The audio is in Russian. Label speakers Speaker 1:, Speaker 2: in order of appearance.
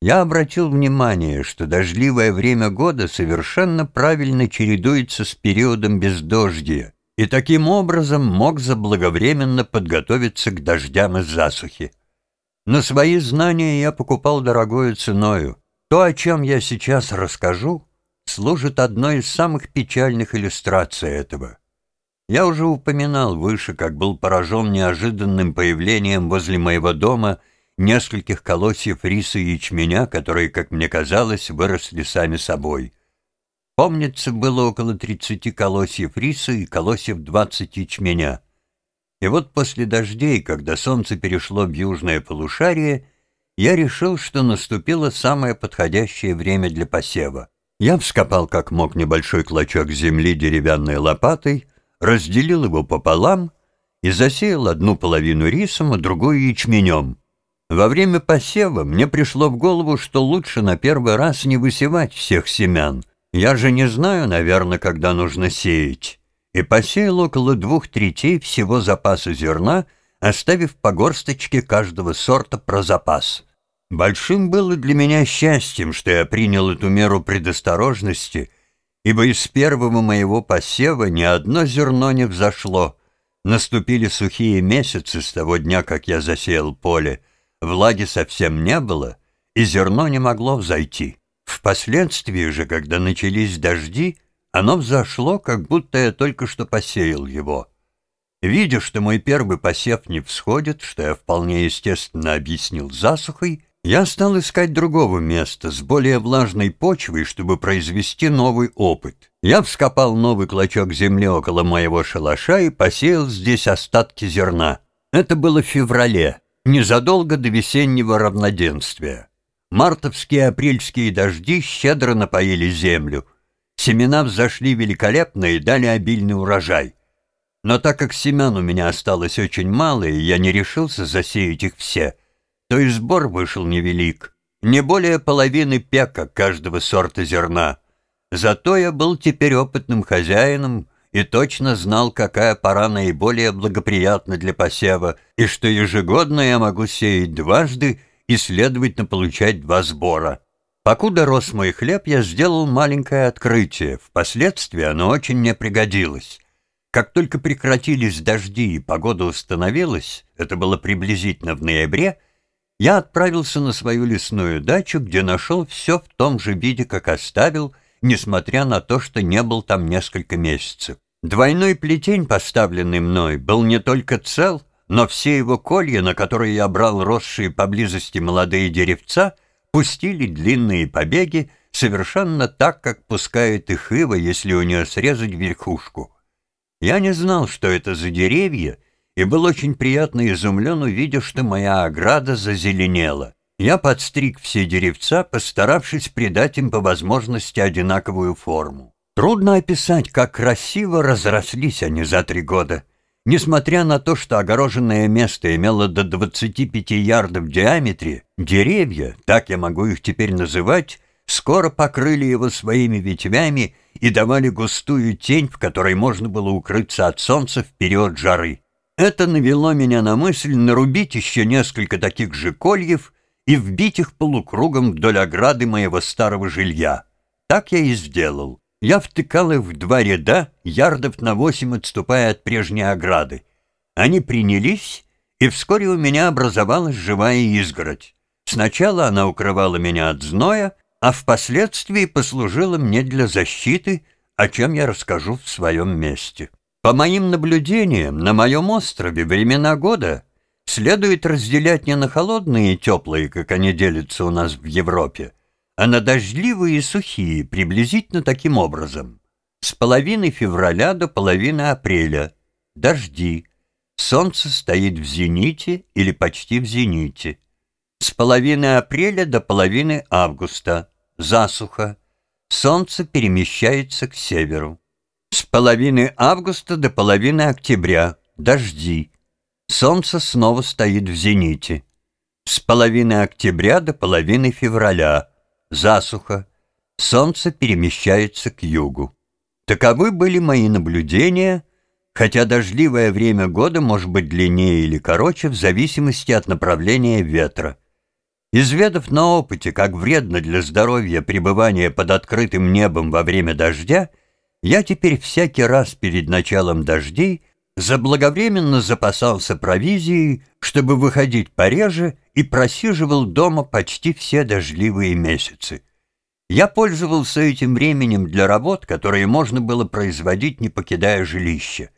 Speaker 1: Я обратил внимание, что дождливое время года совершенно правильно чередуется с периодом бездождия, и таким образом мог заблаговременно подготовиться к дождям и засухи. Но свои знания я покупал дорогою ценою. То, о чем я сейчас расскажу, служит одной из самых печальных иллюстраций этого. Я уже упоминал выше, как был поражен неожиданным появлением возле моего дома нескольких колосьев риса и ячменя, которые, как мне казалось, выросли сами собой. Помнится, было около 30 колосьев риса и колосьев 20 ячменя. И вот после дождей, когда солнце перешло в южное полушарие, я решил, что наступило самое подходящее время для посева. Я вскопал как мог небольшой клочок земли деревянной лопатой, разделил его пополам и засеял одну половину рисом, а другую ячменем. Во время посева мне пришло в голову, что лучше на первый раз не высевать всех семян, я же не знаю, наверное, когда нужно сеять. И посеял около двух третей всего запаса зерна, оставив по горсточке каждого сорта про запас. Большим было для меня счастьем, что я принял эту меру предосторожности, ибо из первого моего посева ни одно зерно не взошло. Наступили сухие месяцы с того дня, как я засеял поле, влаги совсем не было, и зерно не могло взойти. Впоследствии же, когда начались дожди, оно взошло, как будто я только что посеял его. Видя, что мой первый посев не всходит, что я вполне естественно объяснил засухой, я стал искать другого места с более влажной почвой, чтобы произвести новый опыт. Я вскопал новый клочок земли около моего шалаша и посеял здесь остатки зерна. Это было в феврале, незадолго до весеннего равноденствия. Мартовские и апрельские дожди щедро напоили землю. Семена взошли великолепно и дали обильный урожай. Но так как семян у меня осталось очень мало, и я не решился засеять их все, то и сбор вышел невелик. Не более половины пека каждого сорта зерна. Зато я был теперь опытным хозяином и точно знал, какая пора наиболее благоприятна для посева, и что ежегодно я могу сеять дважды и, следовательно, получать два сбора. Покуда рос мой хлеб, я сделал маленькое открытие. Впоследствии оно очень мне пригодилось. Как только прекратились дожди и погода установилась, это было приблизительно в ноябре, я отправился на свою лесную дачу, где нашел все в том же виде, как оставил, несмотря на то, что не был там несколько месяцев. Двойной плетень, поставленный мной, был не только цел, но все его колья, на которые я брал росшие поблизости молодые деревца, пустили длинные побеги, совершенно так, как пускает их ива, если у нее срезать верхушку. Я не знал, что это за деревья, и был очень приятно изумлен, увидев, что моя ограда зазеленела. Я подстриг все деревца, постаравшись придать им по возможности одинаковую форму. Трудно описать, как красиво разрослись они за три года. Несмотря на то, что огороженное место имело до 25 ярдов в диаметре, деревья, так я могу их теперь называть, скоро покрыли его своими ветвями и давали густую тень, в которой можно было укрыться от солнца в период жары. Это навело меня на мысль нарубить еще несколько таких же кольев и вбить их полукругом вдоль ограды моего старого жилья. Так я и сделал. Я втыкал их в два ряда, ярдов на восемь отступая от прежней ограды. Они принялись, и вскоре у меня образовалась живая изгородь. Сначала она укрывала меня от зноя, а впоследствии послужила мне для защиты, о чем я расскажу в своем месте. По моим наблюдениям, на моем острове времена года следует разделять не на холодные и теплые, как они делятся у нас в Европе, а на дождливые и сухие приблизительно таким образом. С половины февраля до половины апреля дожди, солнце стоит в зените или почти в зените. С половины апреля до половины августа засуха, солнце перемещается к северу. С половины августа до половины октября дожди, солнце снова стоит в зените. С половины октября до половины февраля засуха, солнце перемещается к югу. Таковы были мои наблюдения, хотя дождливое время года может быть длиннее или короче в зависимости от направления ветра. Изведав на опыте, как вредно для здоровья пребывание под открытым небом во время дождя, я теперь всякий раз перед началом дождей заблаговременно запасался провизией, чтобы выходить пореже и просиживал дома почти все дождливые месяцы. Я пользовался этим временем для работ, которые можно было производить, не покидая жилища.